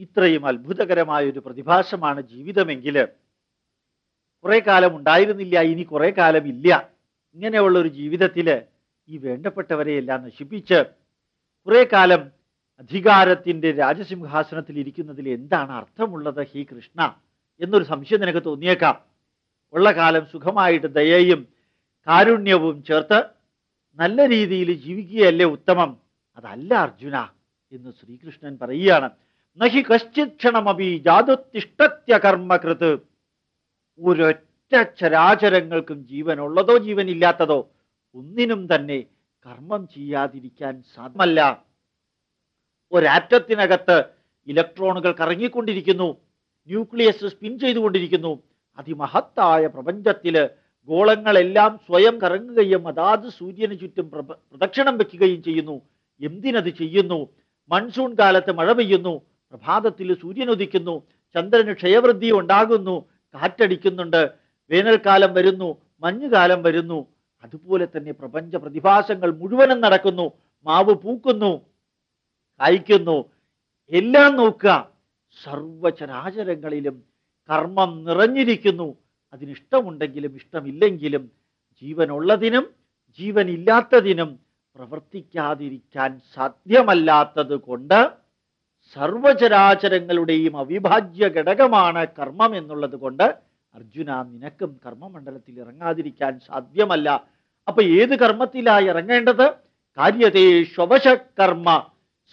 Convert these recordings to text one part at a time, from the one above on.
ഇത്രയും അത്ഭുതകരമായ ഒരു പ്രതിഭാസമാണ് ജീവിതമെങ്കിൽ കുറെ കാലം ഉണ്ടായിരുന്നില്ല ഇനി കുറെ കാലം ഇല്ല. ഇങ്ങനെയുള്ള ഒരു ജീവിതത്തിൽ ഈ വേണ്ടപ്പെട്ടവരെ എല്ലാം നശിപ്പിച്ച് കുറെ കാലം അധികാരത്തിന്റെ രാജസിംഹാസനത്തിൽ ഇരിക്കുന്നതിൽ എന്താണ് അർത്ഥമുള്ളത് ഹീ കൃഷ്ണ എന്നൊരു സംശയം നിനക്ക് തോന്നിയേക്കാം. ഉള്ള കാലം സുഖമായിട്ട് ദയയും കാരുണ്യവും ചേർത്ത് നല്ല രീതിയിൽ ജീവിക്കുകയല്ലേ ഉത്തമം. അതല്ല അർജുന എന്ന് ശ്രീകൃഷ്ണൻ പറയുകയാണ്. നഹി കശ്ചിത് ക്ഷണമപി ജാതുത്തിഷ്ടത്യ കർമ്മകൃത്. ഒരൊറ്റ ചരാചരങ്ങൾക്കും ജീവനുള്ളതോ ജീവനില്ലാത്തതോ ഒന്നിനും തന്നെ കർമ്മം ചെയ്യാതിരിക്കാൻ സാധ്യമല്ല. ഒരാറ്റത്തിനകത്ത് ഇലക്ട്രോണുകൾ കറങ്ങിക്കൊണ്ടിരിക്കുന്നു. ന്യൂക്ലിയസ് സ്പിൻ ചെയ്തുകൊണ്ടിരിക്കുന്നു. അതിമഹത്തായ പ്രപഞ്ചത്തിൽ ഗോളങ്ങളെല്ലാം സ്വയം കറങ്ങുകയും അതാത് സൂര്യന് ചുറ്റും പ്രദക്ഷിണം വെക്കുകയും ചെയ്യുന്നു. എന്തിനത് ചെയ്യുന്നു? മൺസൂൺ കാലത്ത് മഴ പെയ്യുന്നു. പ്രഭാതത്തിൽ സൂര്യൻ ഉദിക്കുന്നു ചന്ദ്രന് ക്ഷയവൃദ്ധി ഉണ്ടാകുന്നു കാറ്റടിക്കുന്നുണ്ട് വേനൽക്കാലം വരുന്നു മഞ്ഞുകാലം വരുന്നു. അതുപോലെ തന്നെ പ്രപഞ്ച പ്രതിഭാസങ്ങൾ മുഴുവനും നടക്കുന്നു മാവ് പൂക്കുന്നു കായ്ക്കുന്നു. എല്ലാം നോക്കുക. സർവചരാചരങ്ങളിലും കർമ്മം നിറഞ്ഞിരിക്കുന്നു. അതിനിഷ്ടമുണ്ടെങ്കിലും ഇഷ്ടമില്ലെങ്കിലും ജീവനുള്ളതിനും ജീവനില്ലാത്തതിനും പ്രവർത്തിക്കാതിരിക്കാൻ സാധ്യമല്ലാത്തത് കൊണ്ട് സർവചരാചരങ്ങളുടെയും അവിഭാജ്യ ഘടകമാണ് കർമ്മം എന്നുള്ളത് കൊണ്ട് അർജുന നിനക്കും കർമ്മമണ്ഡലത്തിൽ ഇറങ്ങാതിരിക്കാൻ സാധ്യമല്ല. അപ്പൊ ഏത് കർമ്മത്തിലായി ഇറങ്ങേണ്ടത്? കാര്യതേ ശ്വവശ കർമ്മ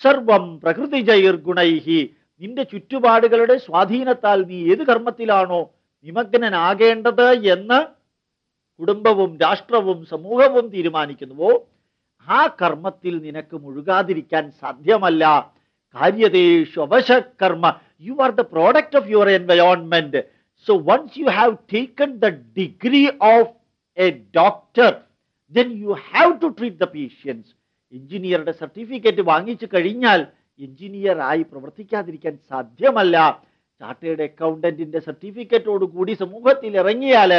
സർവം പ്രകൃതിജൈർഗുണൈഹി. നിന്റെ ചുറ്റുപാടുകളുടെ സ്വാധീനത്താൽ നീ ഏത് കർമ്മത്തിലാണോ നിമഗ്നനാകേണ്ടത് എന്ന് കുടുംബവും രാഷ്ട്രവും സമൂഹവും തീരുമാനിക്കുന്നുവോ ആ കർമ്മത്തിൽ നിനക്ക് മുഴുകാതിരിക്കാൻ സാധ്യമല്ല. കാര്യതേഷു അവശകർമ്മ. You are the product of your environment so once you have taken the degree of a doctor then you have to treat the patients എഞ്ചിനീയറുടെ സർട്ടിഫിക്കറ്റ് വാങ്ങിച്ചു കഴിഞ്ഞാൽ എഞ്ചിനീയർ ആയി പ്രവർത്തിക്കാതിരിക്കാൻ സാധ്യമല്ല. ചാർട്ടേഡ് അക്കൗണ്ടന്റിന്റെ സർട്ടിഫിക്കറ്റോട് കൂടി സമൂഹത്തിൽ ഇറങ്ങിയാൽ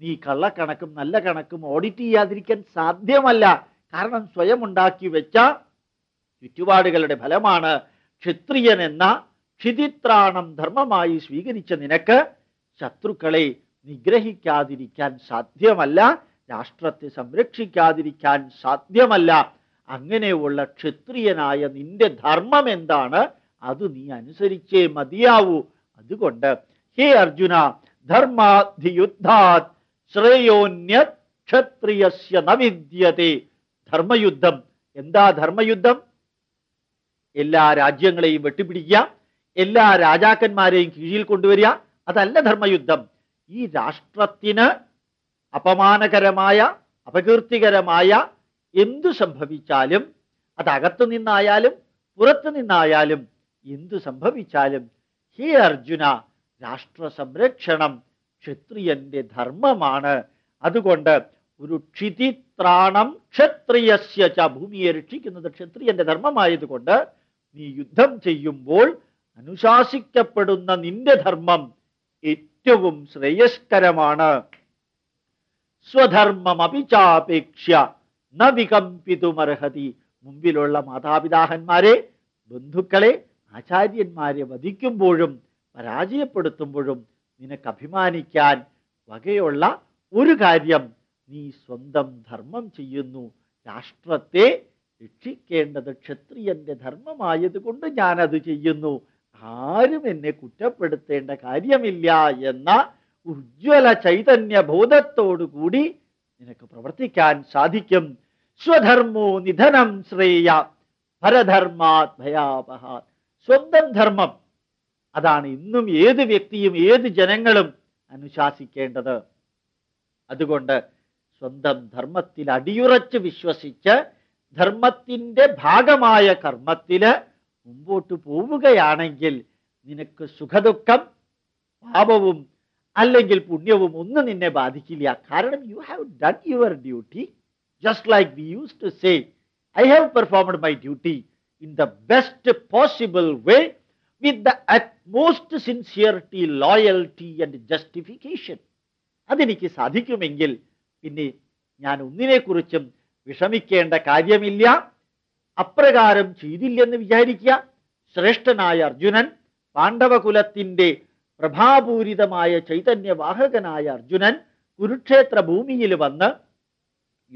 നീ കള്ളക്കണക്കും നല്ല കണക്കും ഓഡിറ്റ് ചെയ്യാതിരിക്കാൻ സാധ്യമല്ല. കാരണം സ്വയം ഉണ്ടാക്കി വെച്ച ചുറ്റുപാടുകളുടെ ഫലമാണ് ക്ഷത്രിയൻ എന്ന ക്ഷിതിത്രാണം ധർമ്മമായി സ്വീകരിച്ച നിനക്ക് ശത്രുക്കളെ നിഗ്രഹിക്കാതിരിക്കാൻ സാധ്യമല്ല രാഷ്ട്രത്തെ സംരക്ഷിക്കാതിരിക്കാൻ സാധ്യമല്ല. അങ്ങനെയുള്ള ക്ഷത്രിയനായ നിന്റെ ധർമ്മം എന്താണ്? അത് നീ അനുസരിച്ചേ മതിയാവൂ. അതുകൊണ്ട് ഹേ അർജുന ധർമാധിയുദ്ധാത് ശ്രേയോന്യ ക്ഷത്രിയസ്യ നവിദ്യത്തെ ധർമ്മയുദ്ധം. എന്താ ധർമ്മയുദ്ധം? എല്ലാ രാജ്യങ്ങളെയും വെട്ടിപ്പിടിക്കുക എല്ലാ രാജാക്കന്മാരെയും കീഴിൽ കൊണ്ടുവരിക അതല്ല ധർമ്മയുദ്ധം. ഈ രാഷ്ട്രത്തിന് അപമാനകരമായ അപകീർത്തികരമായ എന്തു സംഭവിച്ചാലും അതകത്തു നിന്നായാലും പുറത്തു നിന്നായാലും എന്തു സംഭവിച്ചാലും ഹേ അർജുന രാഷ്ട്ര സംരക്ഷണം ക്ഷത്രിയന്റെ ധർമ്മമാണ്. അതുകൊണ്ട് ഒരു ക്ഷിതിത്രാണം ക്ഷത്രിയസ്യ ഭൂമിയെ രക്ഷിക്കുന്നത് ക്ഷത്രിയന്റെ ധർമ്മമായതുകൊണ്ട് നീ യുദ്ധം ചെയ്യുമ്പോൾ അനുശാസിക്കപ്പെടുന്ന നിന്റെ ധർമ്മം ഏറ്റവും ശ്രേയസ്കരമാണ്. സ്വധർമ്മം അപിചാപേക്ഷ്യ ന വികമ്പിതുമർഹതി. മുമ്പിലുള്ള മാതാപിതാക്കന്മാരെ ബന്ധുക്കളെ ആചാര്യന്മാരെ വധിക്കുമ്പോഴും പരാജയപ്പെടുത്തുമ്പോഴും നിനക്ക് അഭിമാനിക്കാൻ വകയുള്ള ഒരു കാര്യം നീ സ്വന്തം ധർമ്മം ചെയ്യുന്നു. രാഷ്ട്രത്തെ രക്ഷിക്കേണ്ടത് ക്ഷത്രിയന്റെ ധർമ്മമായതുകൊണ്ട് ഞാനത് ചെയ്യുന്നു. ആരും എന്നെ കുറ്റപ്പെടുത്തേണ്ട കാര്യമില്ല എന്ന ഉജ്ജ്വല ചൈതന്യ ബോധത്തോടുകൂടി നിനക്ക് പ്രവർത്തിക്കാൻ സാധിക്കും. സ്വധർമ്മോ നിധനം ശ്രേയ പരധർമാത് ഭയാപഹ സ്വന്തം ധർമ്മം. അതാണ് ഇന്നും ഏത് വ്യക്തിയും ഏത് ജനങ്ങളും അനുശാസിക്കേണ്ടത്. അതുകൊണ്ട് സ്വന്തം ധർമ്മത്തിൽ അടിയുറച്ച് വിശ്വസിച്ച് ധർമ്മത്തിന്റെ ഭാഗമായ കർമ്മത്തിൽ മുമ്പോട്ട് പോവുകയാണെങ്കിൽ നിനക്ക് സുഖദുഃഖം പാപവും അല്ലെങ്കിൽ പുണ്യവും ഒന്നും നിന്നെ ബാധിക്കില്ല. കാരണം you have done your duty just like we use to say I have performed my duty in the best possible way with the utmost sincerity loyalty and justification അതെനിക്ക് സാധിക്കുമെങ്കിൽ പിന്നെ ഞാൻ ഒന്നിനെക്കുറിച്ചും വിഷമിക്കേണ്ട കാര്യമില്ല. അപ്രകാരം ചെയ്തില്ലെന്ന് വിചാരിക്കുക. ശ്രേഷ്ഠനായ അർജുനൻ പാണ്ഡവകുലത്തിന്റെ പ്രഭാപൂരിതമായ ചൈതന്യവാഹകനായ അർജുനൻ കുരുക്ഷേത്ര ഭൂമിയിൽ വന്ന്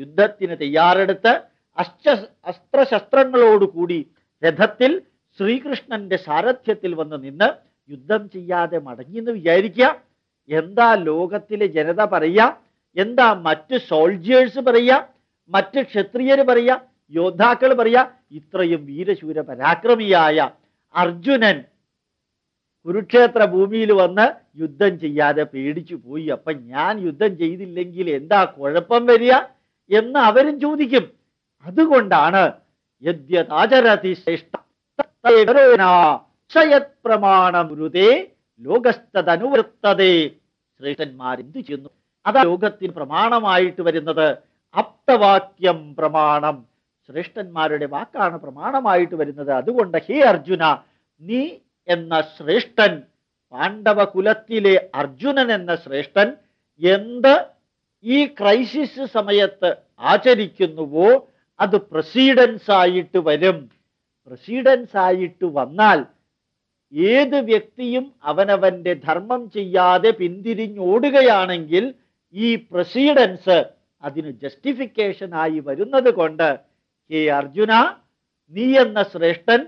യുദ്ധത്തിന് തയ്യാറെടുത്ത് അശ്ച അസ്ത്രശസ്ത്രങ്ങളോടുകൂടി രഥത്തിൽ ശ്രീകൃഷ്ണന്റെ സാരഥ്യത്തിൽ വന്ന് നിന്ന് യുദ്ധം ചെയ്യാതെ മടങ്ങിയെന്ന് വിചാരിക്കുക. എന്താ ലോകത്തിലെ ജനത പറയുക? എന്താ മറ്റ് സോൾജിയേഴ്സ് പറയുക? മറ്റ് ക്ഷത്രിയർ പറയുക യോദ്ധാക്കൾ പറയുക ഇത്രയും വീരശൂര പരാക്രമിയായ അർജുനൻ കുരുക്ഷേത്ര ഭൂമിയിൽ വന്ന് യുദ്ധം ചെയ്യാതെ പേടിച്ചു പോയി. അപ്പൊ ഞാൻ യുദ്ധം ചെയ്തില്ലെങ്കിൽ എന്താ കുഴപ്പം വരിക എന്ന് അവരും ചോദിക്കും. അതുകൊണ്ടാണ് യദ്യതാചരതി ശ്രേഷ്ഠ പ്രമാണമൃതേ ലോകസ്തനുവൃത്തതേ ശ്രേഷ്ഠന്മാർ എന്തു ചെയ്യുന്നു? അതാ ലോകത്തിന് പ്രമാണമായിട്ട് വരുന്നത്. അപ്തവാക്യം പ്രമാണം. ശ്രേഷ്ഠന്മാരുടെ വാക്കാണ് പ്രമാണമായിട്ട് വരുന്നത്. അതുകൊണ്ട് ഹേ അർജുന നീ എന്ന ശ്രേഷ്ഠൻ പാണ്ഡവ കുലത്തിലെ അർജുനൻ എന്ന ശ്രേഷ്ഠൻ എന്ത് ഈ ക്രൈസിസ് സമയത്ത് ആചരിക്കുന്നുവോ അത് പ്രസീഡൻസ് ആയിട്ട് വരും. പ്രസീഡൻസ് ആയിട്ട് വന്നാൽ ഏത് വ്യക്തിയും അവനവന്റെ ധർമ്മം ചെയ്യാതെ പിന്തിരിഞ്ഞോടുകയാണെങ്കിൽ ഈ പ്രസീഡൻസ് അതിന് ജസ്റ്റിഫിക്കേഷൻ ആയി വരുന്നത് കൊണ്ട് ഹേ അർജുന നീ എന്ന ശ്രേഷ്ഠൻ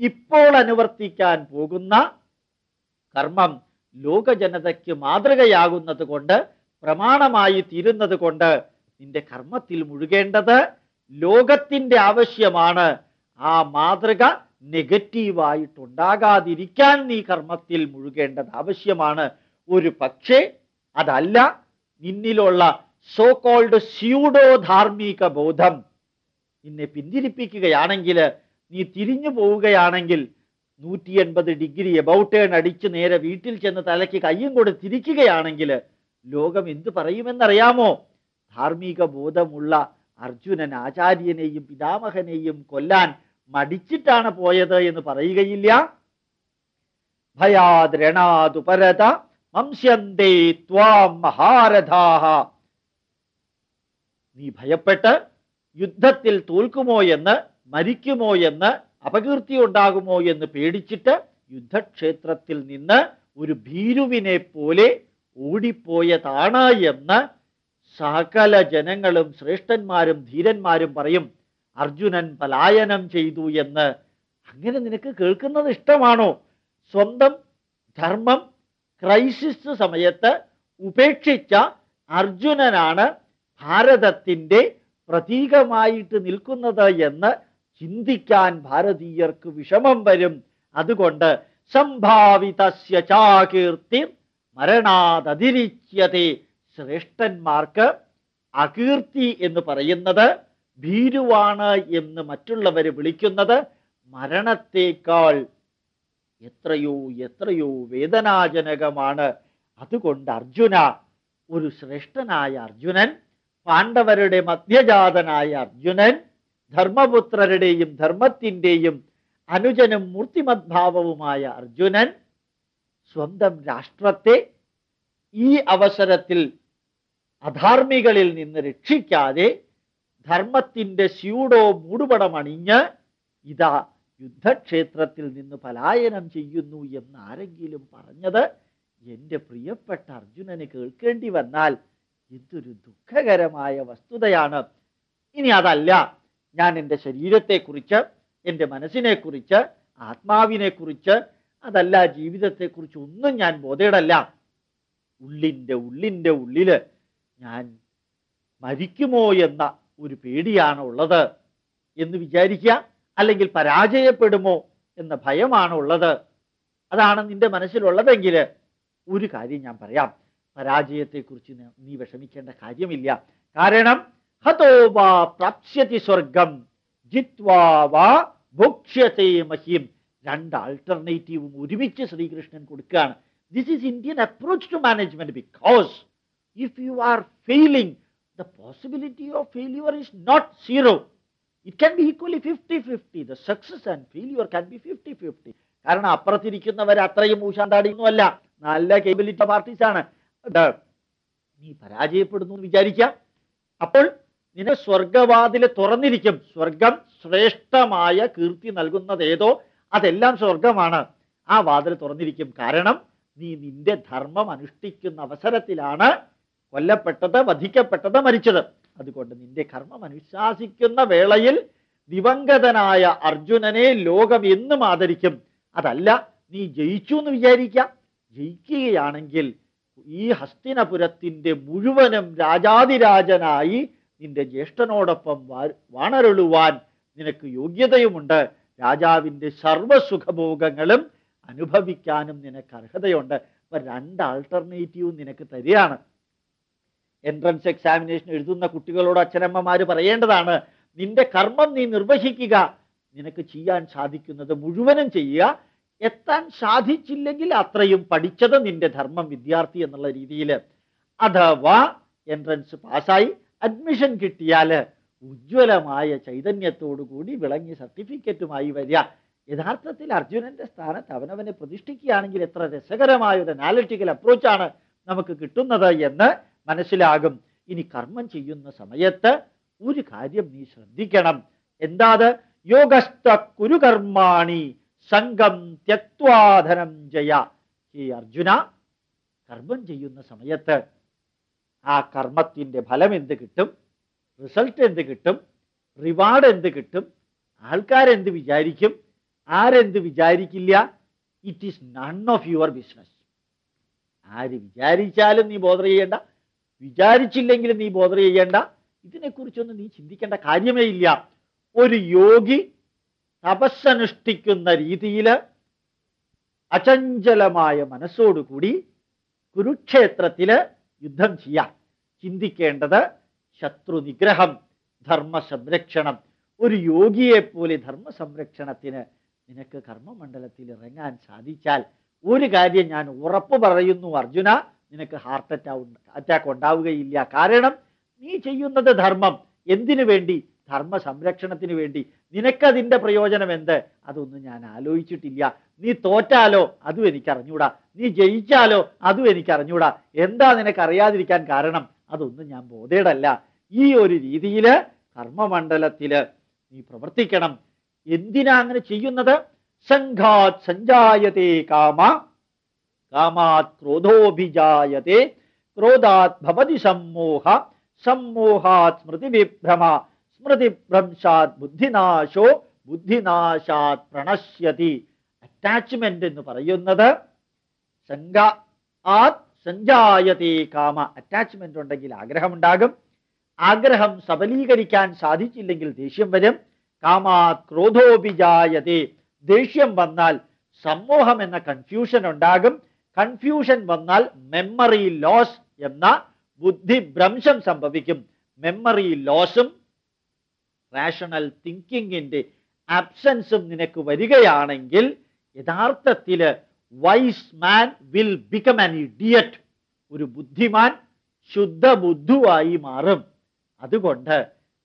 ഇപ്പോൾ അനുവർത്തിക്കാൻ പോകുന്ന കർമ്മം ലോകജനതയ്ക്ക് മാതൃകയാകുന്നത് കൊണ്ട് പ്രമാണമായി തീരുന്നത് കൊണ്ട് നിന്റെ കർമ്മത്തിൽ മുഴുകേണ്ടത് ലോകത്തിന്റെ ആവശ്യമാണ്. ആ മാതൃക നെഗറ്റീവായിട്ടുണ്ടാകാതിരിക്കാൻ നീ കർമ്മത്തിൽ മുഴുകേണ്ടത് ആവശ്യമാണ്. ഒരു പക്ഷേ അതല്ല നിന്നിലുള്ള സോ കോൾഡ് സ്യൂഡോ ധാർമ്മിക ബോധം നിന്നെ പിന്തിരിപ്പിക്കുകയാണെങ്കിൽ നീ തിരിഞ്ഞു പോവുകയാണെങ്കിൽ നൂറ്റി എൺപത് ഡിഗ്രി എബൌട്ട് ടേൺ അടിച്ച് നേരെ വീട്ടിൽ ചെന്ന് തലയ്ക്ക് കയ്യും കൊടുത്ത് തിരിക്കുകയാണെങ്കിൽ ലോകം എന്തു പറയുമെന്നറിയാമോ? ധാർമ്മിക ബോധമുള്ള അർജുനൻ ആചാര്യനെയും പിതാമഹനെയും കൊല്ലാൻ മടിച്ചിട്ടാണ് പോയത് എന്ന് പറയുകയില്ല. ഭയാദ്രണാതുപരത മംസ്യന്തേ ത്വാം മഹാരഥാഹ. നീ ഭയപ്പെട്ട് യുദ്ധത്തിൽ തോൽക്കുമോ എന്ന് മരിക്കുമോ എന്ന് അപകീർത്തി ഉണ്ടാകുമോ എന്ന് പേടിച്ചിട്ട് യുദ്ധക്ഷേത്രത്തിൽ നിന്ന് ഒരു ഭീരുവിനെ പോലെ ഓടിപ്പോയതാണ് എന്ന് സകല ജനങ്ങളും ശ്രേഷ്ഠന്മാരും ധീരന്മാരും പറയും. അർജുനൻ പലായനം ചെയ്തു എന്ന്. അങ്ങനെ നിനക്ക് കേൾക്കുന്നത് ഇഷ്ടമാണോ? സ്വന്തം ധർമ്മം ക്രൈസിസ് സമയത്ത് ഉപേക്ഷിച്ച അർജുനനാണ് ഭാരതത്തിന്റെ പ്രതീകമായിട്ട് നിൽക്കുന്നത് എന്ന് ചിന്തിക്കാൻ ഭാരതീയർക്ക് വിഷമം വരും. അതുകൊണ്ട് സംഭാവിതസ്യ ചാകീർത്തി മരണാതതിരിച്യത്തെ ശ്രേഷ്ഠന്മാർക്ക് അകീർത്തി എന്ന് പറയുന്നത് ഭീരുവാണ് എന്ന് മറ്റുള്ളവർ വിളിക്കുന്നത് മരണത്തേക്കാൾ എത്രയോ എത്രയോ വേദനാജനകമാണ്. അതുകൊണ്ട് അർജുന ഒരു ശ്രേഷ്ഠനായ അർജുനൻ പാണ്ഡവരുടെ മധ്യജാതനായ അർജുനൻ ധർമ്മപുത്രരുടെയും ധർമ്മത്തിന്റെയും അനുജനും മൂർത്തിമദ്ഭാവവുമായ അർജുനൻ സ്വന്തം രാഷ്ട്രത്തെ ഈ അവസരത്തിൽ അധാർമികളിൽ നിന്ന് രക്ഷിക്കാതെ ധർമ്മത്തിന്റെ സ്യൂഡോ മൂടുപടമണിഞ്ഞ് ഇതാ യുദ്ധക്ഷേത്രത്തിൽ നിന്ന് പലായനം ചെയ്യുന്നു എന്നാരെങ്കിലും പറഞ്ഞത് എന്റെ പ്രിയപ്പെട്ട അർജുനന് കേൾക്കേണ്ടി വന്നാൽ എന്തൊരു ദുഃഖകരമായ വസ്തുതയാണ്. ഇനി അതല്ല. ഞാൻ എന്റെ ശരീരത്തെക്കുറിച്ച് എന്റെ മനസ്സിനെക്കുറിച്ച് ആത്മാവിനെക്കുറിച്ച് അതല്ല ജീവിതത്തെക്കുറിച്ച് ഒന്നും ഞാൻ ബോധേടല്ല. ഉള്ളിന്റെ ഉള്ളിന്റെ ഉള്ളിൽ ഞാൻ മരിക്കുമോ എന്ന ഒരു പേടിയാണ് ഉള്ളത് എന്ന് വിചാരിക്കുക അല്ലെങ്കിൽ പരാജയപ്പെടുമോ എന്ന ഭയമാണ് ഉള്ളത് അതാണ് നിന്റെ മനസ്സിലുള്ളതെങ്കിൽ ഒരു കാര്യം ഞാൻ പറയാം. പരാജയത്തെക്കുറിച്ച് നീ വിഷമിക്കേണ്ട കാര്യമില്ല കാരണം സ്വർഗം ജിത്വാ വാ ഭോക്ഷ്യത്തെ മഹീം രണ്ട് ആൾട്ടർനേറ്റീവും ഒരുമിച്ച് ശ്രീകൃഷ്ണൻ കൊടുക്കുകയാണ് this is Indian approach to management because if you are failing the possibility of failure is not zero. It can be equally 50-50. The success and failure can be 50-50. കാരണം അപ്പുറത്തിരിക്കുന്നവർ അത്രയും ഊശാണ്ടാടിയൊന്നുമല്ല നല്ല കേബിലിറ്റി പാർട്ടീസ് ആണ് ഇത് നീ പരാജയപ്പെടുന്നു വിചാരിക്കാം അപ്പോൾ നിന്നെ സ്വർഗവാതിൽ തുറന്നിരിക്കും. സ്വർഗം ശ്രേഷ്ഠമായ കീർത്തി നൽകുന്നത് ഏതോ അതെല്ലാം സ്വർഗമാണ് ആ വാതിൽ തുറന്നിരിക്കും. കാരണം നീ നിന്റെ ധർമ്മം അനുഷ്ഠിക്കുന്ന അവസരത്തിലാണ് കൊല്ലപ്പെട്ടത് വധിക്കപ്പെട്ടത് മരിച്ചത്. അതുകൊണ്ട് നിന്റെ കർമ്മം അനുശാസിക്കുന്ന വേളയിൽ ദിവംഗതനായ അർജുനനെ ലോകം എന്നും ആദരിക്കും. അതല്ല നീ ജയിച്ചു എന്ന് വിചാരിക്കാം ജയിക്കുകയാണെങ്കിൽ ഈ ഹസ്തിനപുരത്തിന്റെ മുഴുവനും രാജാതിരാജനായി നിന്റെ ജ്യേഷ്ഠനോടൊപ്പം വാണരുളുവാൻ നിനക്ക് യോഗ്യതയുമുണ്ട്. രാജാവിന്റെ സർവസുഖഭോഗങ്ങളും അനുഭവിക്കാനും നിനക്ക് അർഹതയുണ്ട്. അപ്പൊ രണ്ട് ആൾട്ടർനേറ്റീവും നിനക്ക് തരികയാണ്. എൻട്രൻസ് എക്സാമിനേഷൻ എഴുതുന്ന കുട്ടികളോട് അച്ഛനമ്മമാര് പറയേണ്ടതാണ് നിന്റെ കർമ്മം നീ നിർവഹിക്കുക. നിനക്ക് ചെയ്യാൻ സാധിക്കുന്നത് മുഴുവനും ചെയ്യുക. എത്താൻ സാധിച്ചില്ലെങ്കിൽ അത്രയും പഠിച്ചത് നിന്റെ ധർമ്മം വിദ്യാർത്ഥി എന്നുള്ള രീതിയിൽ. അഥവാ എൻട്രൻസ് പാസ്സായി അഡ്മിഷൻ കിട്ടിയാൽ ഉജ്ജ്വലമായ ചൈതന്യത്തോടു കൂടി വിളങ്ങി സർട്ടിഫിക്കറ്റുമായി വരിക. യഥാർത്ഥത്തിൽ അർജുനന്റെ സ്ഥാനത്ത് അവനവനെ പ്രതിഷ്ഠിക്കുകയാണെങ്കിൽ എത്ര രസകരമായ ഒരു അനാലിറ്റിക്കൽ അപ്രോച്ചാണ് നമുക്ക് കിട്ടുന്നത് എന്ന് മനസ്സിലാകും. ഇനി കർമ്മം ചെയ്യുന്ന സമയത്ത് ഒരു കാര്യം നീ ശ്രദ്ധിക്കണം. എന്താത്? യോഗസ്ഥ കുരുകർമാണി. സംഘം ത്യക്വാധനം ചെയ്യ ഈ അർജുന കർമ്മം ചെയ്യുന്ന സമയത്ത് ആ കർമ്മത്തിന്റെ ഫലം എന്ത് കിട്ടും? റിസൾട്ട് എന്ത് കിട്ടും? റിവാർഡ് എന്ത് കിട്ടും? ആൾക്കാരെന്ത് വിചാരിക്കും? ആരെന്ത് വിചാരിക്കില്ല? It is none of your business ആര് വിചാരിച്ചാലും നീ ബോധർ ചെയ്യേണ്ട. വിചാരിച്ചില്ലെങ്കിലും നീ ബോധർ ചെയ്യേണ്ട. ഇതിനെക്കുറിച്ചൊന്നും നീ ചിന്തിക്കേണ്ട കാര്യമേ ഇല്ല. ഒരു യോഗി തപസ്സനുഷ്ഠിക്കുന്ന രീതിയിൽ അചഞ്ചലമായ മനസ്സോടുകൂടി കുരുക്ഷേത്രത്തിൽ യുദ്ധം ചെയ്യാം. ചിന്തിക്കേണ്ടത് ശത്രുനിഗ്രഹം ധർമ്മസംരക്ഷണം. ധർമ്മ സംരക്ഷണം ഒരു യോഗിയെ പോലെ ധർമ്മ സംരക്ഷണത്തിന് നിനക്ക് കർമ്മമണ്ഡലത്തിൽ ഇറങ്ങാൻ സാധിച്ചാൽ ഒരു കാര്യം ഞാൻ ഉറപ്പ് പറയുന്നു അർജുന നിനക്ക് ഹാർട്ട് അറ്റാക്ക് അറ്റാക്ക് ഉണ്ടാവുകയില്ല. കാരണം നീ ചെയ്യുന്നത് ധർമ്മം. എന്തിനു വേണ്ടി? ധർമ്മ സംരക്ഷണത്തിന് വേണ്ടി നിനക്കതിന്റെ പ്രയോജനം എന്ത്? അതൊന്നും ഞാൻ ആലോചിച്ചിട്ടില്ല. നീ തോറ്റാലോ അതും എനിക്കറിഞ്ഞൂടാ. നീ ജയിച്ചാലോ അതും എനിക്കറിഞ്ഞൂടാ. എന്താ നിനക്കറിയാതിരിക്കാൻ കാരണം? അതൊന്നും ഞാൻ ബോധേടല്ല. ഈ ഒരു രീതിയിൽ കർമ്മമണ്ഡലത്തിൽ നീ പ്രവർത്തിക്കണം. എന്തിനാ അങ്ങനെ ചെയ്യുന്നത്? സംഘാത് സഞ്ജായതേ കാമ കാമാത് ക്രോധോഭിജായത്തെ ക്രോധാത് ഭവതി സമ്മോഹ സമ്മോഹാത് സ്മൃതി വിഭ്രമ സ്മൃതിഭ്രംശാത് ബുദ്ധിനാശോ ബുദ്ധിനാശാത് പ്രണശ്യതി. അറ്റാച്ച്മെന്റ് എന്ന് പറയുന്നത് സംഘ ആത് സഞ്ജായത്തെ കാമ. അറ്റാച്ച്മെന്റ് ഉണ്ടെങ്കിൽ ആഗ്രഹമുണ്ടാകും. ആഗ്രഹം സബലീകരിക്കാൻ സാധിച്ചില്ലെങ്കിൽ ദേഷ്യം വരും. കാമാത് ക്രോധോപിജായതി ദേഷ്യം വന്നാൽ സമൂഹം എന്ന കൺഫ്യൂഷൻ ഉണ്ടാകും. കൺഫ്യൂഷൻ വന്നാൽ മെമ്മറി ലോസ് എന്ന ബുദ്ധിഭ്രംശം സംഭവിക്കും. മെമ്മറി ലോസും റാഷണൽ തിങ്കിങ്ങിന്റെ ആബ്സൻസും നിനക്ക് വരികയാണെങ്കിൽ യഥാർത്ഥത്തിൽ wise man will become an idiot ഒരു ബുദ്ധിമാൻ ശുദ്ധ ബുദ്ധുവായി മാറും. അതുകൊണ്ട്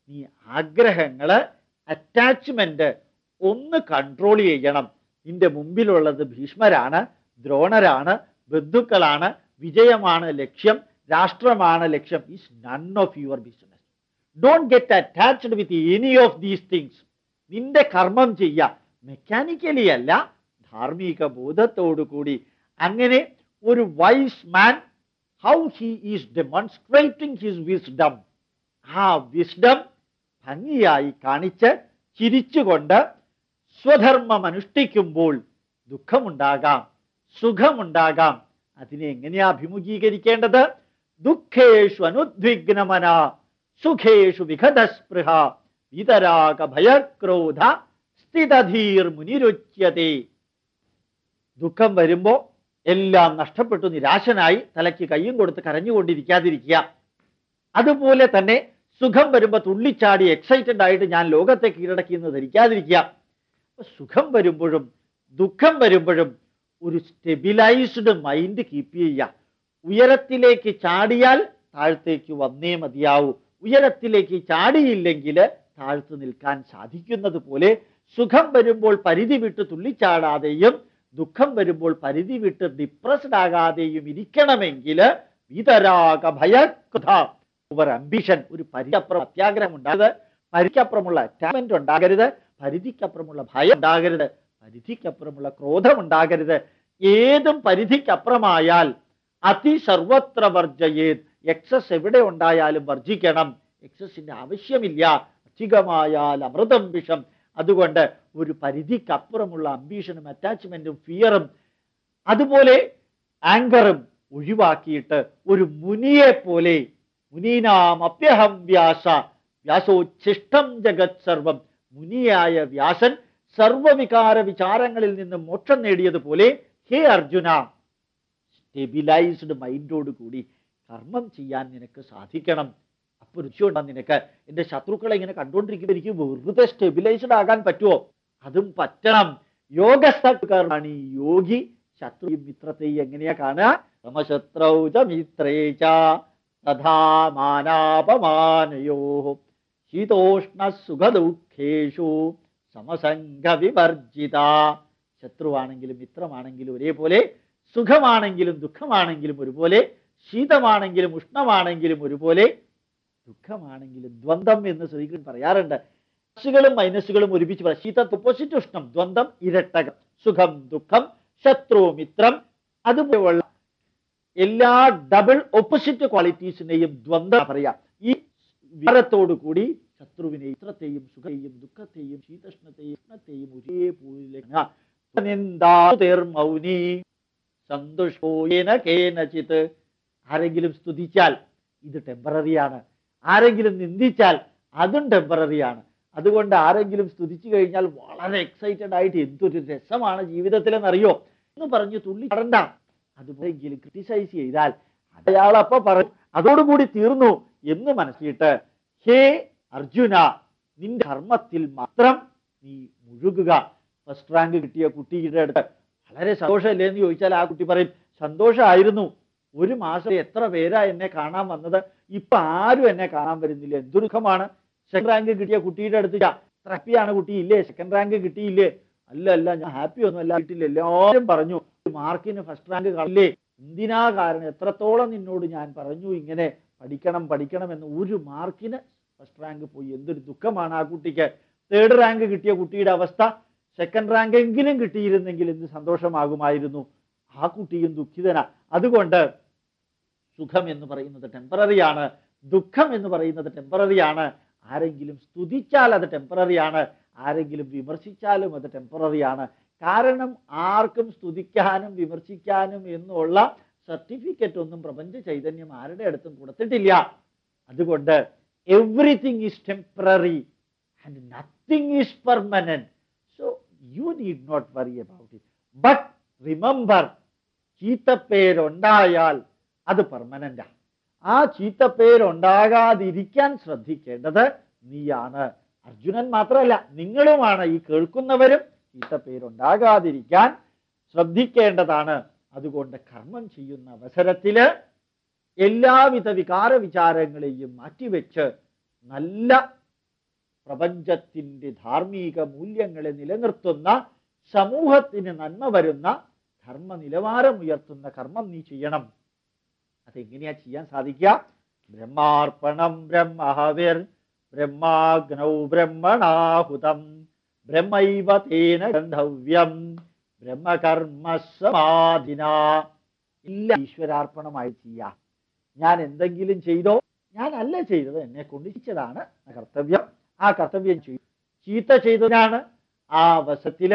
നീ ആഗ്രഹങ്ങൾ അറ്റാച്ച്മെന്റ് ഒന്ന് കൺട്രോൾ ചെയ്യണം. നിന്റെ മുമ്പിലുള്ളത് ഭീഷ്മരാണ് ദ്രോണരാണ് ബന്ധുക്കളാണ് വിജയമാണ് ലക്ഷ്യം രാഷ്ട്രമാണ് ലക്ഷ്യം. Is none of your business don't get attached with any of these things നിന്റെ കർമ്മം ചെയ്യ. മെക്കാനിക്കലി അല്ല ധാർമ്മിക ബോധത്തോടു കൂടി. അങ്ങനെ ഒരു wise man how he is demonstrating his wisdom ആ വിസ്ഡം ഭംഗിയായി കാണിച്ച് ചിരിച്ചുകൊണ്ട് സ്വധർമ്മം അനുഷ്ഠിക്കുമ്പോൾ ദുഃഖമുണ്ടാകാം സുഖമുണ്ടാകാം. അതിനെ എങ്ങനെയാ അഭിമുഖീകരിക്കേണ്ടത്? ദുഃഖേഷു അനുദ്വിഗ്നമന. സുഖേഷു വിഘതസ്പൃഹ വിതരാഗ ഭയക്രോധ സ്ഥിതധീർ മുനിരുച്യത്തെ ദുഃഖം വരുമ്പോ എല്ലാം നഷ്ടപ്പെട്ടു നിരാശനായി തലയ്ക്ക് കയ്യും കൊടുത്ത് കരഞ്ഞുകൊണ്ടിരിക്കാതിരിക്കുക. അതുപോലെ തന്നെ സുഖം വരുമ്പോൾ തുള്ളിച്ചാടി എക്സൈറ്റഡ് ആയിട്ട് ഞാൻ ലോകത്തെ കീഴടക്കി എന്ന് ധരിക്കാതിരിക്കുക സുഖം വരുമ്പോഴും ദുഃഖം വരുമ്പോഴും ഒരു സ്റ്റെബിലൈസ്ഡ് മൈൻഡ് കീപ്പ് ചെയ്യുക. ഉയരത്തിലേക്ക് ചാടിയാൽ താഴത്തേക്ക് വന്നേ മതിയാവൂ. ഉയരത്തിലേക്ക് ചാടിയില്ലെങ്കിൽ താഴ്ത്തു നിൽക്കാൻ സാധിക്കുന്നത് പോലെ സുഖം വരുമ്പോൾ പരിധി വിട്ട് തുള്ളിച്ചാടാതെയും ദുഃഖം വരുമ്പോൾ പരിധി വിട്ട് ഡിപ്രസ്ഡ് ആകാതെയും ഇരിക്കണമെങ്കിൽ വിതരാക ഭയകൃത ഓവർ അംബിഷൻ ഒരു പരിധിക്കപ്പുറം അത്യാഗ്രഹം ഉണ്ടാകരുത്. പരിധിക്കപ്പുറമുള്ള അറ്റാച്ച്മെന്റ് ഉണ്ടാകരുത്. പരിധിക്കപ്പുറമുള്ള ഭയം ഉണ്ടാകരുത്. പരിധിക്കപ്പുറമുള്ള ക്രോധം ഉണ്ടാകരുത്. ഏതും പരിധിക്കപ്പുറമായാൽ അതിസർവത്ര വർജയേത്. എക്സസ് എവിടെ ഉണ്ടായാലും വർജിക്കണം എക്സസിന്റെ ആവശ്യമില്ല. അധികമായാൽ അമൃതം വിഷം. അതുകൊണ്ട് ഒരു പരിധിക്കപ്പുറമുള്ള അംബീഷനും അറ്റാച്ച്മെന്റും ഫിയറും അതുപോലെ ആങ്കറും ഒഴിവാക്കിയിട്ട് ഒരു മുനിയെ പോലെ. മുനീനാം അപ്യഹം വ്യാസ. വ്യാസോച്ഛിഷ്ടം ജഗത് സർവം. മുനിയായ വ്യാസൻ സർവവികാര വിചാരങ്ങളിൽ നിന്ന് മോക്ഷം നേടിയതുപോലെ ഹേ അർജുന. സ്റ്റെബിലൈസ്ഡ് മൈൻഡോട് കൂടി കർമ്മം ചെയ്യാൻ നിനക്ക് സാധിക്കണം. അപ്പൊ രുചിയുണ്ടാ നിനക്ക്. എന്റെ ശത്രുക്കളെ ഇങ്ങനെ കണ്ടുകൊണ്ടിരിക്കുമ്പോൾ എനിക്ക് വെറുതെ സ്റ്റെബിലൈസ്ഡ് ആകാൻ പറ്റുമോ അതും പറ്റണം. യോഗസ്ഥക്കാരാണ് ഈ യോഗി. ശത്രു മിത്രത്തെ എങ്ങനെയാ കാണുക? ശീതോഷ്ണ സുഖദുഃഖേഷു സമസംഘ വിവർജിത ശത്രുവാണെങ്കിലും മിത്രമാണെങ്കിലും ഒരേപോലെ സുഖമാണെങ്കിലും ദുഃഖമാണെങ്കിലും ഒരുപോലെ ശീതമാണെങ്കിലും ഉഷ്ണമാണെങ്കിലും ഒരുപോലെ ദുഃഖമാണെങ്കിലും ദ്വന്ദ്ം എന്ന് ശ്രീകൃഷ്ണൻ പറയാറുണ്ട്. പ്ലസുകളും മൈനസുകളും ഒരുമിച്ച് പറയാം ശീതത്ത് ഒപ്പോസിറ്റ് ഉഷ്ണം ദ്വന്ദ്ം ഇരട്ടകം സുഖം ദുഃഖം ശത്രു മിത്രം അതുപോലെയുള്ള എല്ലാ ഡബിൾ ഓപ്പോസിറ്റ് ക്വാളിറ്റീസിനെയും ദ്വന്ദ് പറയാം. ഈ വിവരത്തോടു കൂടി ശത്രുവിനെ ഇത്രത്തെയും സുഖത്തെയും ദുഃഖത്തെയും ശീതഷ്ണത്തെയും ഉഷ്ണത്തെയും ഒരേപോലെ സന്തുഷ്ടോയേന കേനചിത്. ആരെങ്കിലും സ്തുതിച്ചാൽ ഇത് ടെമ്പററിയാണ് ആരെങ്കിലും നിന്ദിച്ചാൽ അതും ടെമ്പററിയാണ് അതുകൊണ്ട് ആരെങ്കിലും സ്തുതിച്ചു കഴിഞ്ഞാൽ വളരെ എക്സൈറ്റഡ് ആയിട്ട് എന്തൊരു രസമാണ് ജീവിതത്തിലെന്നറിയോ? എന്ന് പറഞ്ഞ് തുള്ളി കടണ്ട അതുപോലെങ്കിലും ക്രിട്ടിസൈസ് ചെയ്താൽ അയാളപ്പോൾ പറഞ്ഞു അതോടുകൂടി തീർന്നു എന്ന് മനസ്സിട്ട് ഹേ അർജുന നിന്റെ ധർമ്മത്തിൽ മാത്രം നീ മുഴുകുക. ഫസ്റ്റ് റാങ്ക് കിട്ടിയ കുട്ടിയുടെ അടുത്ത് വളരെ സന്തോഷമല്ലേ? എന്ന് ചോദിച്ചാൽ ആ കുട്ടി പറയും സന്തോഷമായിരുന്നു. ഒരു മാസം എത്ര പേരാ എന്നെ കാണാൻ വന്നത്? ഇപ്പൊ ആരും എന്നെ കാണാൻ വരുന്നില്ല. എന്ത് ദുഃഖമാണ്. സെക്കൻഡ് റാങ്ക് കിട്ടിയ കുട്ടിയുടെ അടുത്ത് ഹാപ്പിയാണ് കുട്ടി. ഇല്ലേ? സെക്കൻഡ് റാങ്ക് കിട്ടിയില്ലേ? അല്ല അല്ല. ഞാൻ ഹാപ്പി ഒന്നും അല്ല. കിട്ടില്ല എല്ലാവരും പറഞ്ഞു മാർക്കിന് ഫസ്റ്റ് റാങ്ക് കളില്ലേ എന്തിനാ കാരണം? എത്രത്തോളം നിന്നോട് ഞാൻ പറഞ്ഞു? ഇങ്ങനെ പഠിക്കണം പഠിക്കണം എന്ന് ഒരു മാർക്കിന് ഫസ്റ്റ് റാങ്ക് പോയി. എന്തൊരു ദുഃഖമാണ് ആ കുട്ടിക്ക്. തേർഡ് റാങ്ക് കിട്ടിയ കുട്ടിയുടെ അവസ്ഥ. സെക്കൻഡ് റാങ്ക് എങ്കിലും കിട്ടിയിരുന്നെങ്കിൽ എന്ത് സന്തോഷമാകുമായിരുന്നു? ആ കുട്ടിയും ദുഃഖിതന. അതുകൊണ്ട് സുഖം എന്ന് പറയുന്നത് ടെമ്പററിയാണ് ദുഃഖം എന്ന് പറയുന്നത് ടെമ്പററിയാണ് ആരെങ്കിലും സ്തുതിച്ചാൽ അത് ടെമ്പററിയാണ് ആരെങ്കിലും വിമർശിച്ചാലും അത് ടെമ്പററിയാണ് കാരണം ആർക്കും സ്തുതിക്കാനും വിമർശിക്കാനും എന്നുള്ള സർട്ടിഫിക്കറ്റ് ഒന്നും പ്രപഞ്ച ചൈതന്യം ആരുടെ അടുത്തും കൊടുത്തിട്ടില്ല. അതുകൊണ്ട് everything is temporary and nothing is permanent so you need not worry about it but remember ചീത്തപ്പേരുണ്ടായാൽ അത് പെർമനന്റാ ആ ചീത്തപ്പേരുണ്ടാകാതിരിക്കാൻ ശ്രദ്ധിക്കേണ്ടത് നീയാണ്. അർജുനൻ മാത്രമല്ല നിങ്ങളുമാണ് ഈ കേൾക്കുന്നവരും ചീത്തപ്പേരുണ്ടാകാതിരിക്കാൻ ശ്രദ്ധിക്കേണ്ടതാണ്. അതുകൊണ്ട് കർമ്മം ചെയ്യുന്ന അവസരത്തിൽ എല്ലാവിധ വികാര വിചാരങ്ങളെയും മാറ്റിവെച്ച് നല്ല പ്രപഞ്ചത്തിന്റെ ധാർമ്മിക മൂല്യങ്ങളെ നിലനിർത്തുന്ന സമൂഹത്തിന് നന്മ വരുന്ന ധർമ്മ നിലവാരം ഉയർത്തുന്ന കർമ്മം നീ ചെയ്യണം. അതെങ്ങനെയാ ചെയ്യാൻ സാധിക്കുക? ബ്രഹ്മാർപ്പണം ബ്രഹ്മഹവിർ ബ്രഹ്മാഗ്നൗ ബ്രഹ്മണാഹുതം ബ്രഹ്മൈവ തേന ഗന്ധവ്യം ബ്രഹ്മകർമ്മ സമാധിന ഇല്ല ഈശ്വരാർപ്പണമായി ചെയ്യാം. ഞാൻ എന്തെങ്കിലും ചെയ്തോ? ഞാനല്ല ചെയ്തത് എന്നെ കൊണ്ടിച്ചതാണ് കർത്തവ്യം ആ കർത്തവ്യം ചെയ്യും ചീത്ത ചെയ്തതാണ് ആ വശത്തിൽ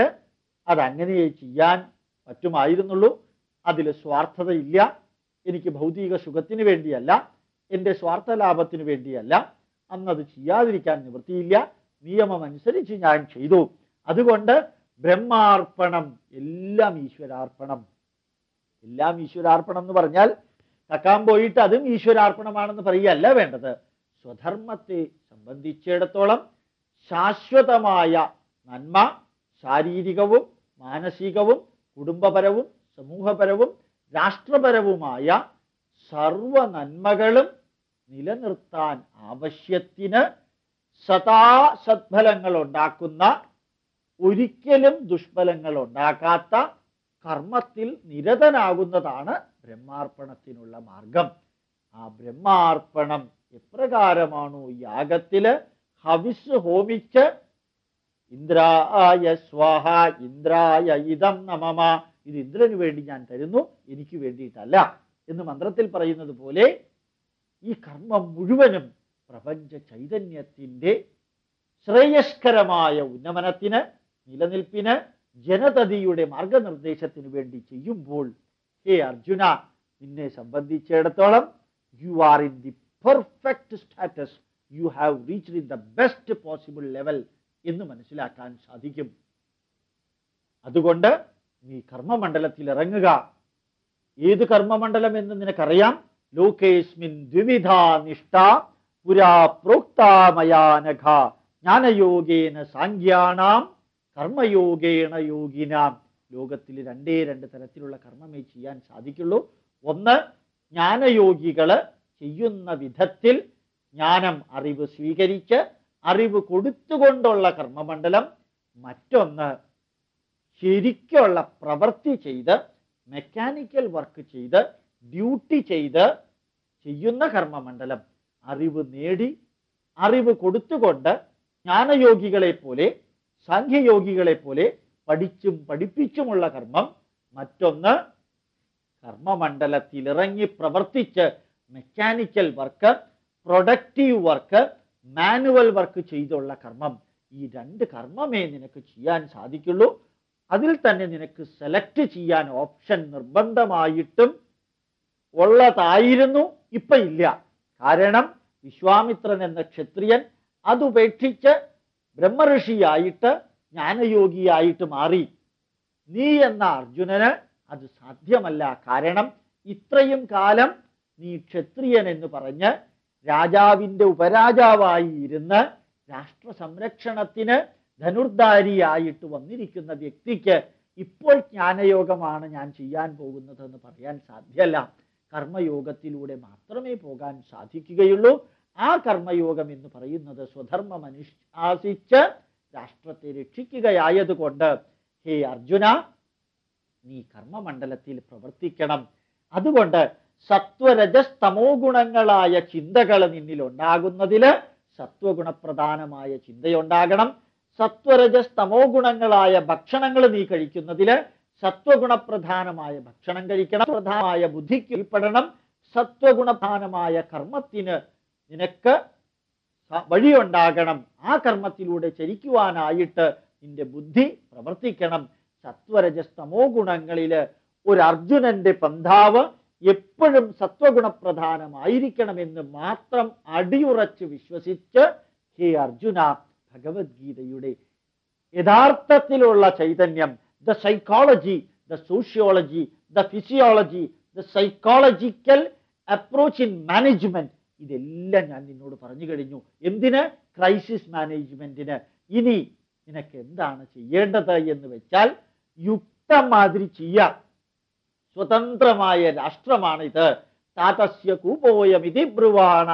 അതങ്ങനെ ചെയ്യാൻ പറ്റുമായിരുന്നുള്ളൂ അതിൽ സ്വാർത്ഥതയില്ല. എനിക്ക് ഭൗതിക സുഖത്തിന് വേണ്ടിയല്ല. എന്റെ സ്വാർത്ഥ ലാഭത്തിന് വേണ്ടിയല്ല. അന്നത് ചെയ്യാതിരിക്കാൻ നിവൃത്തിയില്ല. നിയമം അനുസരിച്ച് ഞാൻ ചെയ്തു. അതുകൊണ്ട് ബ്രഹ്മാർപ്പണം എല്ലാം ഈശ്വരാർപ്പണം. എല്ലാം ഈശ്വരാർപ്പണം എന്ന് പറഞ്ഞാൽ കക്കാൻ പോയിട്ട് അതും ഈശ്വരാർപ്പണമാണെന്ന് പറയുകയല്ല വേണ്ടത്. സ്വധർമ്മത്തെ സംബന്ധിച്ചിടത്തോളം ശാശ്വതമായ നന്മ ശാരീരികവും മാനസികവും കുടുംബപരവും സമൂഹപരവും രാഷ്ട്രപരവുമായ സർവ നന്മകളും നിലനിർത്താൻ ആവശ്യത്തിന് സദാ സദ്ഫലങ്ങൾ ഉണ്ടാക്കുന്ന ഒരിക്കലും ദുഷ്ഫലങ്ങൾ ഉണ്ടാക്കാത്ത കർമ്മത്തിൽ നിരതനാകുന്നതാണ് ബ്രഹ്മാർപ്പണത്തിനുള്ള മാർഗം. ആ ബ്രഹ്മാർപ്പണം എപ്രകാരമാണോ യാഗത്തിൽ? ഹവിസ് ഹോമിച്ച് ഇന്ദ്രായ സ്വാഹ ഇന്ദ്രായ ഇതം നമമ. ഇത് ഇന്ദ്രന് വേണ്ടി ഞാൻ തരുന്നു എനിക്ക് വേണ്ടിയിട്ടല്ല എന്ന് മന്ത്രത്തിൽ പറയുന്നത് പോലെ ഈ കർമ്മം മുഴുവനും പ്രപഞ്ച ചൈതന്യത്തിന്റെ ശ്രേയസ്കരമായ ഉന്നമനത്തിന് നിലനിൽപ്പിന് ജനതതിയുടെ മാർഗനിർദ്ദേശത്തിന് വേണ്ടി ചെയ്യുമ്പോൾ ഹേ അർജുന നിന്നെ സംബന്ധിച്ചിടത്തോളം you are in the perfect status you have reached in the best possible level എന്ന് മനസ്സിലാക്കാൻ സാധിക്കും. അതുകൊണ്ട് നീ കർമ്മമണ്ഡലത്തിൽ ഇറങ്ങുക. ഏത് കർമ്മമണ്ഡലം എന്ന് നിനക്കറിയാം? ലോകേസ്മിൻ ദ്വിവിധ നിഷ്ഠ പുരാ പ്രോക്താമയാനഘ ജ്ഞാനയോഗേന സാഖ്യാണാം കർമ്മയോഗേണ യോഗിനാം. ലോകത്തിൽ രണ്ടേ രണ്ട് തരത്തിലുള്ള കർമ്മമേ ചെയ്യാൻ സാധിക്കുള്ളൂ. ഒന്ന് ജ്ഞാനയോഗികൾ ചെയ്യുന്ന വിധത്തിൽ ജ്ഞാനം അറിവ് സ്വീകരിച്ച് അറിവ് കൊടുത്തുകൊണ്ടുള്ള കർമ്മമണ്ഡലം മറ്റൊന്ന് ശരിക്കുള്ള പ്രവൃത്തി ചെയ്ത് മെക്കാനിക്കൽ വർക്ക് ചെയ്ത് ഡ്യൂട്ടി ചെയ്ത് ചെയ്യുന്ന കർമ്മമണ്ഡലം. അറിവ് നേടി അറിവ് കൊടുത്തുകൊണ്ട് ജ്ഞാനയോഗികളെ പോലെ സാഖ്യയോഗികളെ പോലെ പഠിച്ചും പഠിപ്പിച്ചുമുള്ള കർമ്മം. മറ്റൊന്ന് കർമ്മമണ്ഡലത്തിൽ ഇറങ്ങി പ്രവർത്തിച്ച് mechanical work productive work manual work ചെയ്തുള്ള കർമ്മം. ഈ രണ്ട് കർമ്മമേ നിനക്ക് ചെയ്യാൻ സാധിക്കുള്ളൂ. അതിൽ തന്നെ നിനക്ക് സെലക്ട് ചെയ്യാൻ ഓപ്ഷൻ നിർബന്ധമായിട്ടും ഉള്ളതായിരുന്നു. ഇപ്പൊ ഇല്ല. കാരണം വിശ്വാമിത്രൻ എന്ന ക്ഷത്രിയൻ അതുപേക്ഷിച്ച് ബ്രഹ്മഋഷിയായിട്ട് ജ്ഞാനയോഗിയായിട്ട് മാറി. നീ എന്ന അർജുനന് അത് സാധ്യമല്ല. കാരണം ഇത്രയും കാലം നീ ക്ഷത്രിയൻ എന്ന് പറഞ്ഞ് രാജാവിന്റെ ഉപരാജാവായി ഇരുന്ന് രാഷ്ട്ര സംരക്ഷണത്തിന് ധനുർധാരിയായിട്ട് വന്നിരിക്കുന്ന വ്യക്തിക്ക് ഇപ്പോൾ ജ്ഞാനയോഗമാണ് ഞാൻ ചെയ്യാൻ പോകുന്നത് എന്ന് പറയാൻ സാധ്യല്ല കർമ്മയോഗത്തിലൂടെ മാത്രമേ പോകാൻ സാധിക്കുകയുള്ളൂ. ആ കർമ്മയോഗം എന്ന് പറയുന്നത് സ്വധർമ്മം അനുശാസിച്ച് രാഷ്ട്രത്തെ രക്ഷിക്കുകയായതുകൊണ്ട് ഹേ അർജുന നീ കർമ്മമണ്ഡലത്തിൽ പ്രവർത്തിക്കണം. അതുകൊണ്ട് സത്വരജസ് തമോ ഗുണങ്ങളായ ചിന്തകൾ നിന്നിൽ ഉണ്ടാകുന്നതിൽ സത്വഗുണപ്രധാനമായ ചിന്തയുണ്ടാകണം. സത്വരജസ്തമോ ഗുണങ്ങളായ ഭക്ഷണങ്ങൾ നീ കഴിക്കുന്നതിൽ സത്വഗുണപ്രധാനമായ ഭക്ഷണം കഴിക്കണം. പ്രധാനമായ ബുദ്ധിക്ക് ഉൾപ്പെടണം സത്വഗുണപ്രധാനമായ കർമ്മത്തിന് നിനക്ക് വഴിയുണ്ടാകണം. ആ കർമ്മത്തിലൂടെ ചരിക്കുവാനായിട്ട് നിന്റെ ബുദ്ധി പ്രവർത്തിക്കണം. സത്വരജസ്തമോ ഗുണങ്ങളിൽ ഒരു അർജുനന്റെ പന്ഥാവ് എപ്പോഴും സത്വഗുണപ്രധാനമായിരിക്കണം എന്ന് മാത്രം അടിയുറച്ച് വിശ്വസിച്ച് ഹേ അർജുന ഭഗവത്ഗീതയുടെ യഥാർത്ഥത്തിലുള്ള ചൈതന്യം the psychology the sociology the physiology the psychological approach in management ഇതെല്ലാം ഞാൻ നിന്നോട് പറഞ്ഞു കഴിഞ്ഞു. എന്തിന്? ക്രൈസിസ് മാനേജ്മെന്റിന് ഇനി നിനക്ക് എന്താണ് ചെയ്യേണ്ടത് എന്ന് വെച്ചാൽ യുക്തമാതിരി ചെയ്യാം. സ്വതന്ത്രമായ രാഷ്ട്രമാണിത്. താതസ്യ കൂപോയമിതി ബ്രുവാണ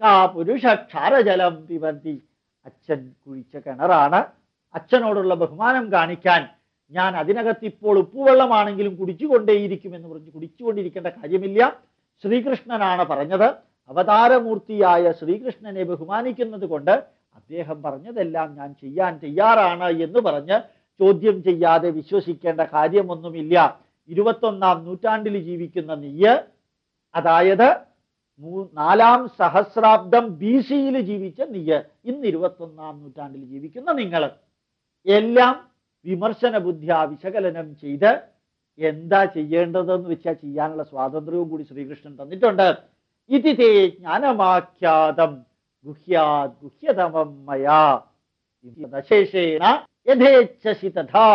കാ പുരുഷ ക്ഷാരജലം പിബന്തി അച്ഛൻ കുഴിച്ച കിണറാണ്. അച്ഛനോടുള്ള ബഹുമാനം കാണിക്കാൻ ഞാൻ അതിനകത്ത് ഇപ്പോൾ ഉപ്പുവെള്ളമാണെങ്കിലും കുടിച്ചുകൊണ്ടേയിരിക്കുമെന്ന് പറഞ്ഞ് കുടിച്ചുകൊണ്ടിരിക്കേണ്ട കാര്യമില്ല. ശ്രീകൃഷ്ണനാണ് പറഞ്ഞത്. അവതാരമൂർത്തിയായ ശ്രീകൃഷ്ണനെ ബഹുമാനിക്കുന്നത് കൊണ്ട് അദ്ദേഹം പറഞ്ഞതെല്ലാം ഞാൻ ചെയ്യാൻ തയ്യാറാണ് എന്ന് പറഞ്ഞ് ചോദ്യം ചെയ്യാതെ വിശ്വസിക്കേണ്ട കാര്യമൊന്നുമില്ല. ഇരുപത്തൊന്നാം നൂറ്റാണ്ടിൽ ജീവിക്കുന്ന നീയ് അതായത് നാലാം സഹസ്രാബ്ദം ബി സിയിൽ ജീവിച്ച നീയ്. ഇന്ന് ഇരുപത്തൊന്നാം നൂറ്റാണ്ടിൽ ജീവിക്കുന്ന നിങ്ങൾ. എല്ലാം വിമർശന ബുദ്ധ്യ വിശകലനം ചെയ്ത് എന്താ ചെയ്യേണ്ടതെന്ന് വെച്ചാൽ ചെയ്യാനുള്ള സ്വാതന്ത്ര്യവും കൂടി ശ്രീകൃഷ്ണൻ തന്നിട്ടുണ്ട്. ഇതിതേ ജ്ഞാനമാഖ്യാതം ഗുഹ്യാത് ഗുഹ്യതമം യഥേച്ഛസി തഥാ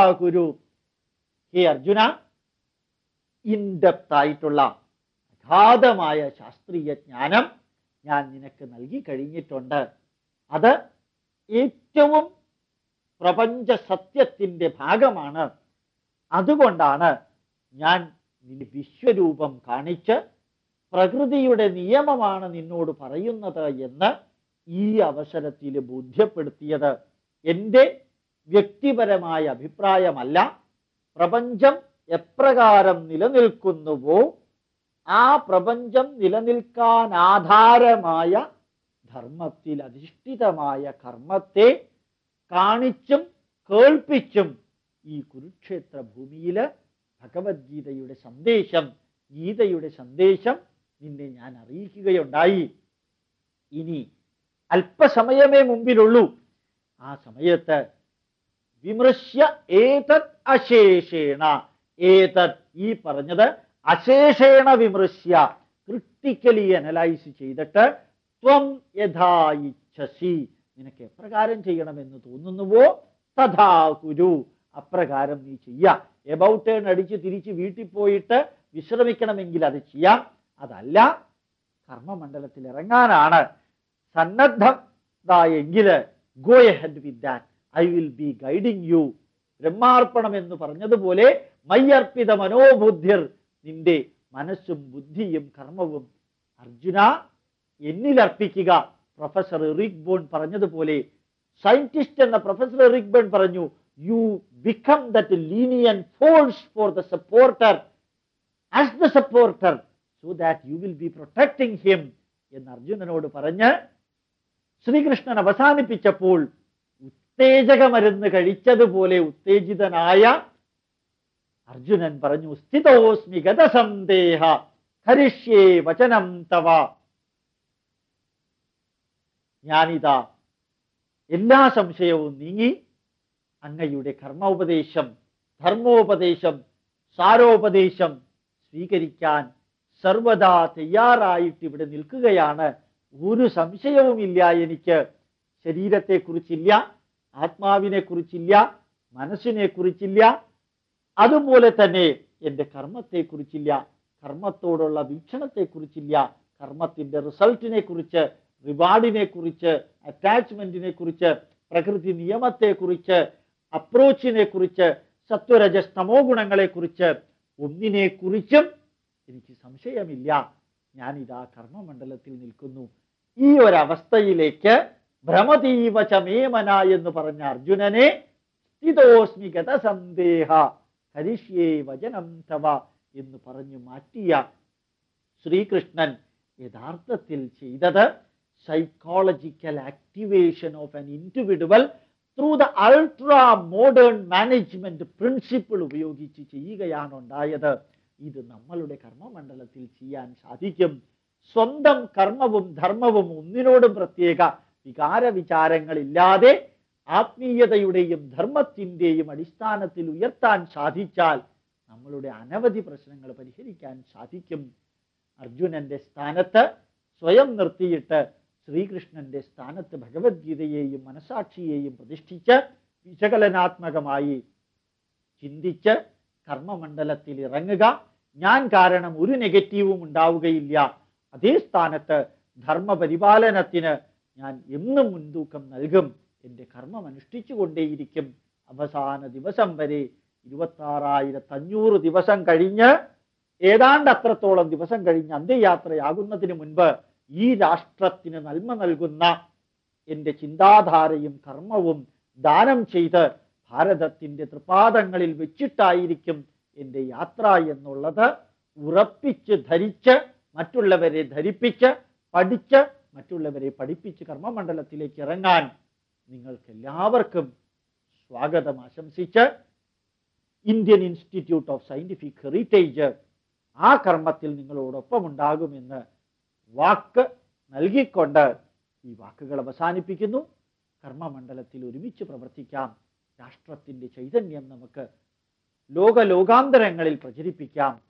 ഹേ അർജുന ഇൻഡെപ്ത് ആയിട്ടുള്ള അഗാധമായ ശാസ്ത്രീയ ജ്ഞാനം ഞാൻ നിനക്ക് നൽകി കഴിഞ്ഞിട്ടുണ്ട്. അത് ഏറ്റവും പ്രപഞ്ച സത്യത്തിന്റെ ഭാഗമാണ്. അതുകൊണ്ടാണ് ഞാൻ വിശ്വരൂപം കാണിച്ച് പ്രകൃതിയുടെ നിയമമാണ് നിന്നോട് പറയുന്നത് എന്ന് ഈ അവസരത്തിൽ ബോധ്യപ്പെടുത്തിയത്. എന്റെ വ്യക്തിപരമായ അഭിപ്രായമല്ല പ്രപഞ്ചം എപ്രകാരം നിലനിൽക്കുന്നുവോ ആ പ്രപഞ്ചം നിലനിൽക്കാൻ ആധാരമായ ധർമ്മത്തിൽ അധിഷ്ഠിതമായ കർമ്മത്തെ കാണിച്ചും കേൾപ്പിച്ചും ഈ കുരുക്ഷേത്ര ഭൂമിയിൽ ഭഗവത്ഗീതയുടെ സന്ദേശം ഗീതയുടെ സന്ദേശം നിന്നെ ഞാൻ അറിയിക്കുകയുണ്ടായി. ഇനി അല്പസമയമേ മുമ്പിലുള്ളൂ. ആ സമയത്ത് വിമൃശ്യ ഏതത് അശേഷേണ ഏതത്? ഈ പറഞ്ഞത് അശേഷേണ വിമൃശ്യ. ക്രിട്ടിക്കലി അനലൈസ് ചെയ്തിട്ട് ത്വം യഥാ ഇച്ഛസി. നിനക്ക് എപ്രകാരം ചെയ്യണമെന്ന് തോന്നുന്നുവോ? തഥാ കുരു. അപ്രകാരം നീ ചെയ്യ. എബൌട്ട് ടേൺ അടിച്ച് തിരിച്ച് വീട്ടിൽ പോയിട്ട് വിശ്രമിക്കണമെങ്കിൽ അത് ചെയ്യാം. അതല്ല കർമ്മമണ്ഡലത്തിൽ ഇറങ്ങാനാണ്. സന്നദ്ധതായെങ്കിൽ go ahead with that I will be guiding you ബ്രഹ്മാർപ്പണം എന്ന് പറഞ്ഞതുപോലെ മയ്യർപ്പിത മനോബുദ്ധിർ. നിന്റെ മനസ്സും ബുദ്ധിയും കർമ്മവും അർജുന എന്നിലർപ്പിക്കുക. പ്രൊഫസർ റിക് ബോൺ പറഞ്ഞതുപോലെ സയന്റിസ്റ്റ് എന്ന പ്രൊഫസർ റിക് ബോൺ പറഞ്ഞു you become that leaning force for the supporter as the supporter so that you will be protecting him എന്ന് അർജുനനോട് പറഞ്ഞ് ശ്രീകൃഷ്ണൻ അവസാനിപ്പിച്ചപ്പോൾ ഉത്തേജക മരുന്ന് കഴിച്ചതുപോലെ ഉത്തേജിതനായ അർജുനൻ പറഞ്ഞു സ്ഥിതോസ്മി ഗതസന്ദേഹ ഹരിഷ്യേ വചനം തവ. ഞാനിതാ എല്ലാ സംശയവും നീങ്ങി അങ്ങയുടെ കർമ്മോപദേശം ധർമ്മോപദേശം സാരോപദേശം സ്വീകരിക്കാൻ സർവദാ തയ്യാറായിട്ട് ഇവിടെ നിൽക്കുകയാണ്. ഒരു സംശയവുമില്ല എനിക്ക്. ശരീരത്തെക്കുറിച്ചില്ല ആത്മാവിനെ കുറിച്ചില്ല മനസ്സിനെ കുറിച്ചില്ല അതുപോലെ തന്നെ എന്റെ കർമ്മത്തെക്കുറിച്ചില്ല കർമ്മത്തോടുള്ള വീക്ഷണത്തെക്കുറിച്ചില്ല കർമ്മത്തിന്റെ റിസൾട്ടിനെ കുറിച്ച് റിവാർഡിനെ കുറിച്ച് അറ്റാച്ച്മെന്റിനെ കുറിച്ച് പ്രകൃതി നിയമത്തെക്കുറിച്ച് അപ്രോച്ചിനെ കുറിച്ച് സത്വരജസ്തമോ ഗുണങ്ങളെ കുറിച്ച് ഒന്നിനെ കുറിച്ചും എനിക്ക് സംശയമില്ല. ഞാൻ ഇതാ കർമ്മമണ്ഡലത്തിൽ നിൽക്കുന്നു. ഈ ഒരവസ്ഥയിലേക്ക് ഭ്രമതീവ ചമേമന എന്ന് പറഞ്ഞ അർജുനനെ സ്ഥിതോസ്മി ഗതസന്ദേഹ ഹരിഷ്യേ വചനം തവ എന്ന് പറഞ്ഞു മാറ്റിയ ശ്രീകൃഷ്ണൻ യഥാർത്ഥത്തിൽ ചെയ്തത് psychological activation of an individual through the ultra modern management principle ഉപയോഗിച്ച് ചെയ്യുകയാണ് ഇത് നമ്മളുടെ കർമ്മമണ്ഡലത്തിൽ ചെയ്യാൻ സാധിക്കും. സ്വന്തം കർമ്മവും ധർമ്മവും ഒന്നിനോടും പ്രത്യേക വികാര വിചാരങ്ങളില്ലാതെ ആത്മീയതയുടെയും ധർമ്മത്തിന്റെയും അടിസ്ഥാനത്തിൽ ഉയർത്താൻ സാധിച്ചാൽ നമ്മളുടെ അനവധി പ്രശ്നങ്ങൾ പരിഹരിക്കാൻ സാധിക്കും. അർജുനന്റെ സ്ഥാനത്ത് സ്വയം നിർത്തിയിട്ട് ശ്രീകൃഷ്ണന്റെ സ്ഥാനത്ത് ഭഗവത്ഗീതയെയും മനസാക്ഷിയെയും പ്രതിഷ്ഠിച്ച് വിശകലനാത്മകമായി ചിന്തിച്ച് കർമ്മമണ്ഡലത്തിൽ ഇറങ്ങുക. ഞാൻ കാരണം ഒരു നെഗറ്റീവും ഉണ്ടാവുകയില്ല. അതേ സ്ഥാനത്ത് ധർമ്മപരിപാലനത്തിന് ഞാൻ എന്നും മുൻതൂക്കം നൽകും. എന്റെ കർമ്മം അനുഷ്ഠിച്ചു കൊണ്ടേയിരിക്കും. അവസാന ദിവസം വരെ ഇരുപത്താറായിരത്തി അഞ്ഞൂറ് ദിവസം കഴിഞ്ഞ് ഏതാണ്ട് അത്രത്തോളം ദിവസം കഴിഞ്ഞ് അന്ത്യയാത്രയാകുന്നതിന് മുൻപ് ഈ രാഷ്ട്രത്തിന് നന്മ നൽകുന്ന എന്റെ ചിന്താധാരയും കർമ്മവും ദാനം ചെയ്ത് ഭാരതത്തിന്റെ തൃപാദങ്ങളിൽ വെച്ചിട്ടായിരിക്കും എന്റെ യാത്ര എന്നുള്ളത് ഉറപ്പിച്ച് ധരിച്ച് മറ്റുള്ളവരെ ധരിപ്പിച്ച് പഠിച്ച് മറ്റുള്ളവരെ പഠിപ്പിച്ച് കർമ്മമണ്ഡലത്തിലേക്ക് ഇറങ്ങാൻ നിങ്ങൾക്ക് എല്ലാവർക്കും സ്വാഗതം. ആശംസിച്ച് Indian Institute of Scientific Heritage ആ കർമ്മത്തിൽ നിങ്ങളോടൊപ്പം ഉണ്ടാകുമെന്ന് വാക്ക് നൽകിക്കൊണ്ട് ഈ വാക്കുകൾ അവസാനിപ്പിക്കുന്നു. കർമ്മമണ്ഡലത്തിൽ ഒരുമിച്ച് പ്രവർത്തിക്കാം. രാഷ്ട്രത്തിന്റെ ചൈതന്യം നമുക്ക് ലോകലോകാന്തരങ്ങളിൽ പ്രചരിപ്പിക്കാം.